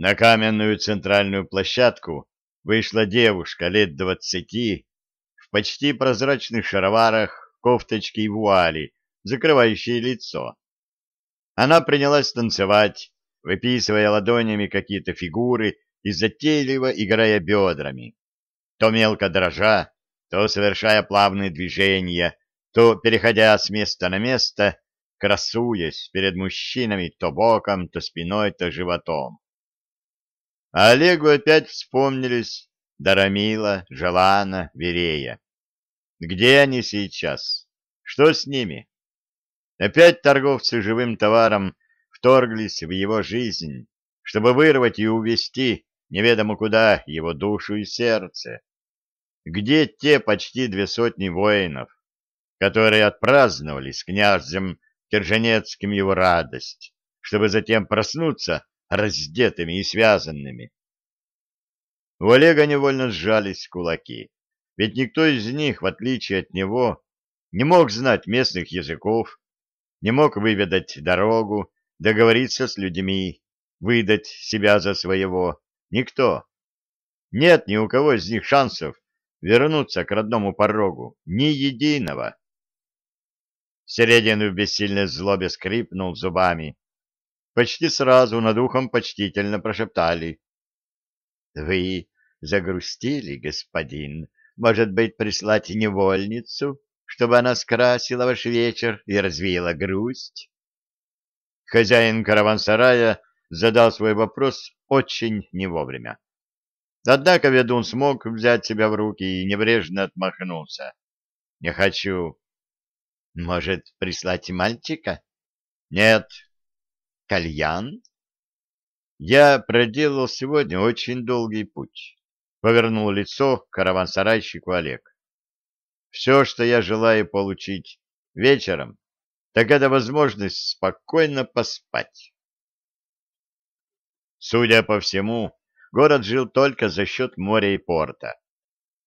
На каменную центральную площадку вышла девушка лет двадцати в почти прозрачных шароварах, кофточке и вуали, закрывающей лицо. Она принялась танцевать, выписывая ладонями какие-то фигуры и затейливо играя бедрами, то мелко дрожа, то совершая плавные движения, то переходя с места на место, красуясь перед мужчинами то боком, то спиной, то животом. А Олегу опять вспомнились Дарамила, Желана, Верея. Где они сейчас? Что с ними? Опять торговцы живым товаром вторглись в его жизнь, чтобы вырвать и увести неведомо куда его душу и сердце. Где те почти две сотни воинов, которые отпраздновали с князем Керженецким его радость, чтобы затем проснуться раздетыми и связанными. У Олега невольно сжались кулаки, ведь никто из них, в отличие от него, не мог знать местных языков, не мог выведать дорогу, договориться с людьми, выдать себя за своего. Никто. Нет ни у кого из них шансов вернуться к родному порогу, ни единого. Середин в бессильной злобе скрипнул зубами почти сразу над ухом почтительно прошептали. — Вы загрустили, господин? Может быть, прислать невольницу, чтобы она скрасила ваш вечер и развеяла грусть? Хозяин караван-сарая задал свой вопрос очень не вовремя. Однако ведун смог взять себя в руки и небрежно отмахнулся. — Не хочу. — Может, прислать мальчика? — Нет, Кальян? Я проделал сегодня очень долгий путь. Повернул лицо караван-сарайщику Олег. Все, что я желаю получить вечером, так это возможность спокойно поспать. Судя по всему, город жил только за счет моря и порта.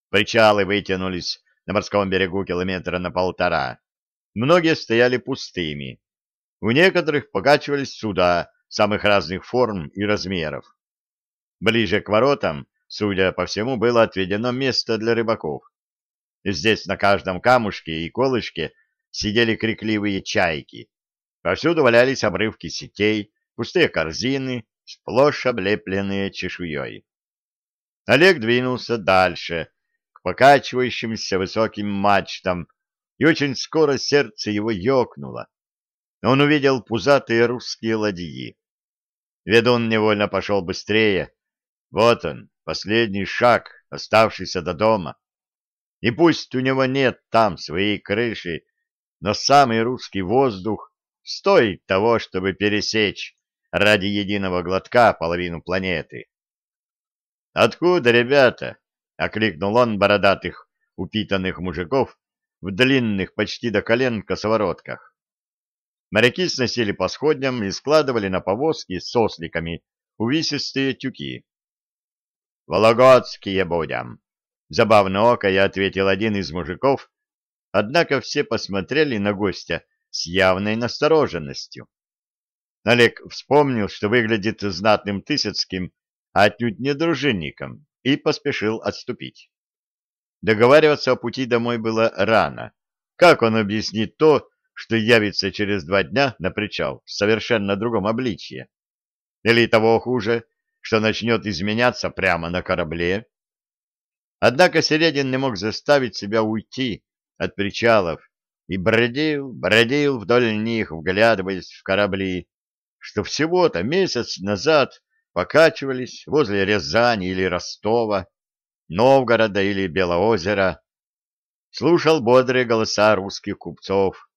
Причалы вытянулись на морском берегу километра на полтора. Многие стояли пустыми, у некоторых покачивались суда самых разных форм и размеров. Ближе к воротам, судя по всему, было отведено место для рыбаков. Здесь на каждом камушке и колышке сидели крикливые чайки. Повсюду валялись обрывки сетей, пустые корзины, сплошь облепленные чешуей. Олег двинулся дальше, к покачивающимся высоким мачтам, и очень скоро сердце его ёкнуло он увидел пузатые русские ладьи. Ведун невольно пошел быстрее. Вот он, последний шаг, оставшийся до дома. И пусть у него нет там своей крыши, но самый русский воздух стоит того, чтобы пересечь ради единого глотка половину планеты. «Откуда, ребята?» — окликнул он бородатых, упитанных мужиков в длинных почти до колен косоворотках. Моряки сносили по сходням и складывали на повозки с осликами увесистые тюки. «Вологодские будем!» — забавно око я ответил один из мужиков, однако все посмотрели на гостя с явной настороженностью. Олег вспомнил, что выглядит знатным Тысяцким, а отнюдь не дружинником, и поспешил отступить. Договариваться о пути домой было рано. Как он объяснит то, что явится через два дня на причал в совершенно другом обличье. Или того хуже, что начнет изменяться прямо на корабле. Однако Середин не мог заставить себя уйти от причалов и бродил, бродил вдоль них, вглядываясь в корабли, что всего-то месяц назад покачивались возле Рязани или Ростова, Новгорода или Белоозера, слушал бодрые голоса русских купцов,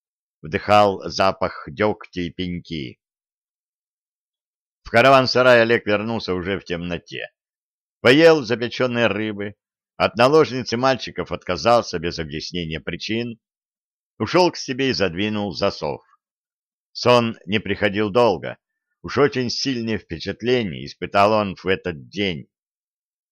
вдыхал запах дегтя и пеньки. В караван-сарай Олег вернулся уже в темноте. Поел запеченной рыбы, от наложницы мальчиков отказался без объяснения причин, ушел к себе и задвинул засов. Сон не приходил долго, уж очень сильные впечатления испытал он в этот день.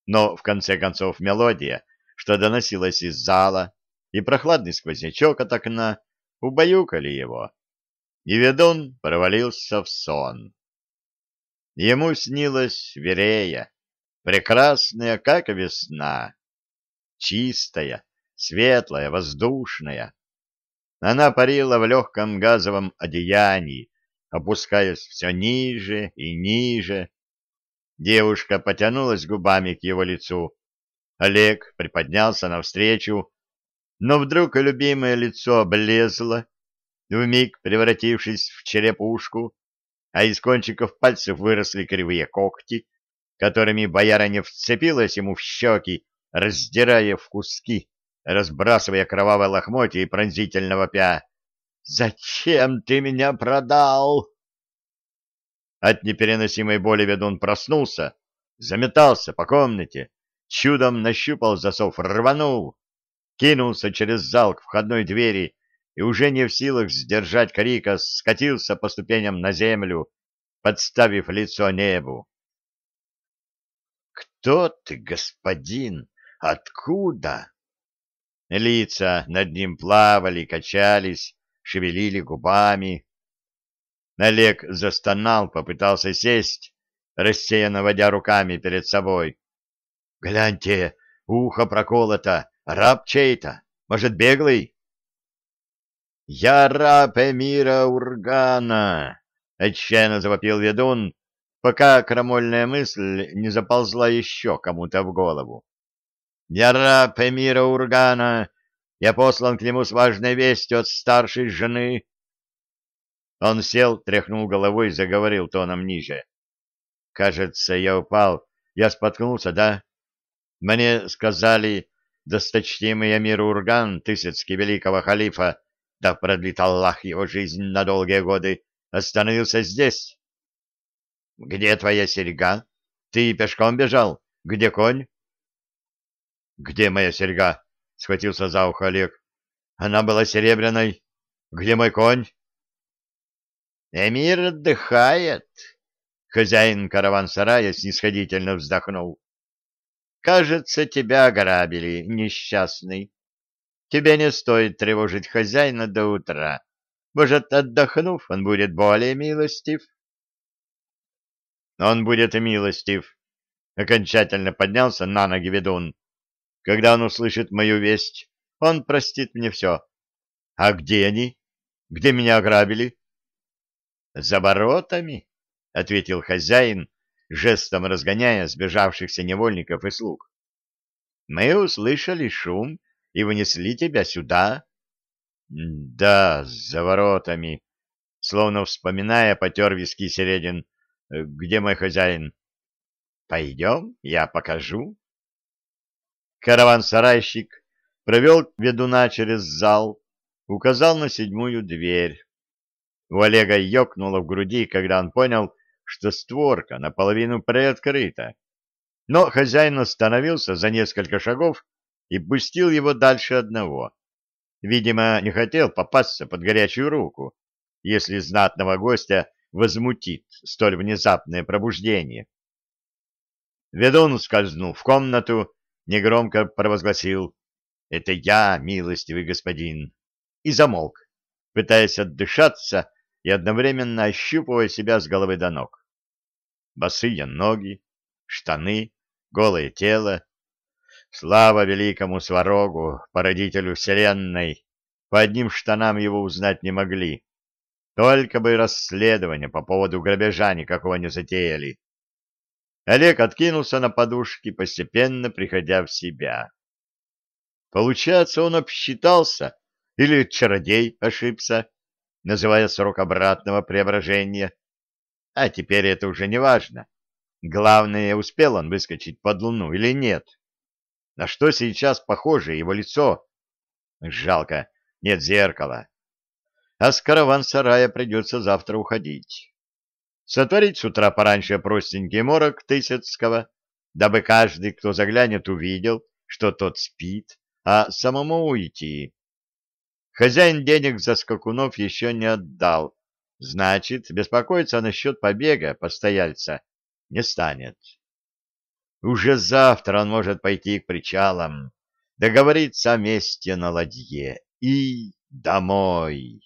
Но, в конце концов, мелодия, что доносилась из зала, и прохладный сквознячок от окна убаюкали его, и ведун провалился в сон. Ему снилась Верея, прекрасная, как весна, чистая, светлая, воздушная. Она парила в легком газовом одеянии, опускаясь все ниже и ниже. Девушка потянулась губами к его лицу. Олег приподнялся навстречу, но вдруг любимое лицо облезло, вмиг превратившись в черепушку, а из кончиков пальцев выросли кривые когти, которыми боярыня вцепилась ему в щеки, раздирая в куски, разбрасывая кровавое лохмотье и пронзительного пя. «Зачем ты меня продал?» От непереносимой боли ведун проснулся, заметался по комнате, чудом нащупал засов, рванул, кинулся через зал к входной двери и уже не в силах сдержать крика, скатился по ступеням на землю, подставив лицо небу. «Кто ты, господин? Откуда?» Лица над ним плавали, качались, шевелили губами. Олег застонал, попытался сесть, рассеянно водя руками перед собой. «Гляньте, ухо проколото, раб чей-то, может, беглый?» «Я раб эмира Ургана!» — отчаянно завопил ведун, пока крамольная мысль не заползла еще кому-то в голову. «Я раб эмира Ургана! Я послан к нему с важной вестью от старшей жены!» Он сел, тряхнул головой и заговорил тоном ниже. «Кажется, я упал. Я споткнулся, да? Мне сказали, досточтимый Амир Урган, Тысяцкий великого халифа, да продлит Аллах его жизнь на долгие годы, остановился здесь. — Где твоя серьга? Ты пешком бежал? Где конь? — Где моя серьга? — схватился за ухо Олег. — Она была серебряной. Где мой конь? — Эмир отдыхает. Хозяин караван-сарая снисходительно вздохнул. — Кажется, тебя ограбили, несчастный. Тебе не стоит тревожить хозяина до утра. Может, отдохнув, он будет более милостив? Он будет милостив. Окончательно поднялся на ноги ведун. Когда он услышит мою весть, он простит мне все. А где они? Где меня ограбили? За воротами, — ответил хозяин, жестом разгоняя сбежавшихся невольников и слуг. Мы услышали шум и вынесли тебя сюда? — Да, за воротами. Словно вспоминая, потер виски Середин. — Где мой хозяин? — Пойдем, я покажу. Караван-сарайщик провел ведуна через зал, указал на седьмую дверь. У Олега ёкнуло в груди, когда он понял, что створка наполовину приоткрыта. Но хозяин остановился за несколько шагов и пустил его дальше одного. Видимо, не хотел попасться под горячую руку, если знатного гостя возмутит столь внезапное пробуждение. Ведун скользнул в комнату, негромко провозгласил «Это я, милостивый господин!» и замолк, пытаясь отдышаться и одновременно ощупывая себя с головы до ног. Босые ноги, штаны, голое тело, Слава великому сварогу, породителю вселенной! По одним штанам его узнать не могли. Только бы расследование по поводу грабежа никакого не затеяли. Олег откинулся на подушки, постепенно приходя в себя. Получается, он обсчитался, или чародей ошибся, называя срок обратного преображения. А теперь это уже не важно. Главное, успел он выскочить под луну или нет. На что сейчас похоже его лицо? Жалко, нет зеркала. А с караван-сарая придется завтра уходить. Сотворить с утра пораньше простенький морок Тысяцкого, дабы каждый, кто заглянет, увидел, что тот спит, а самому уйти. Хозяин денег за скакунов еще не отдал, значит, беспокоиться насчет побега постояльца не станет. Уже завтра он может пойти к причалам, договориться о месте на ладье и домой.